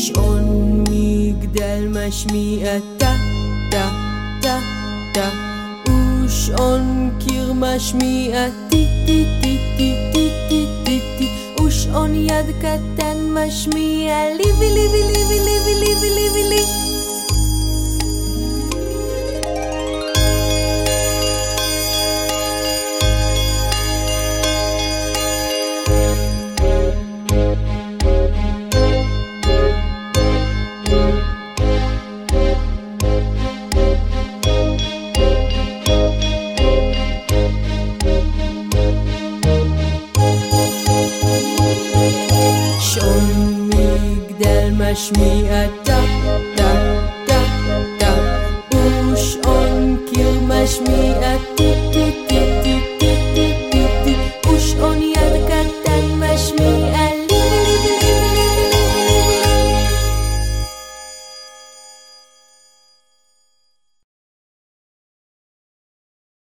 שעון מגדל משמיע טה, טה, טה, טה, ושעון קיר משמיע טי, טי, טי, טי, טי, טי, טי, ושעון יד קטן משמיע ליבי, ליבי, Wasch me a duck, duck, duck, duck. Kill.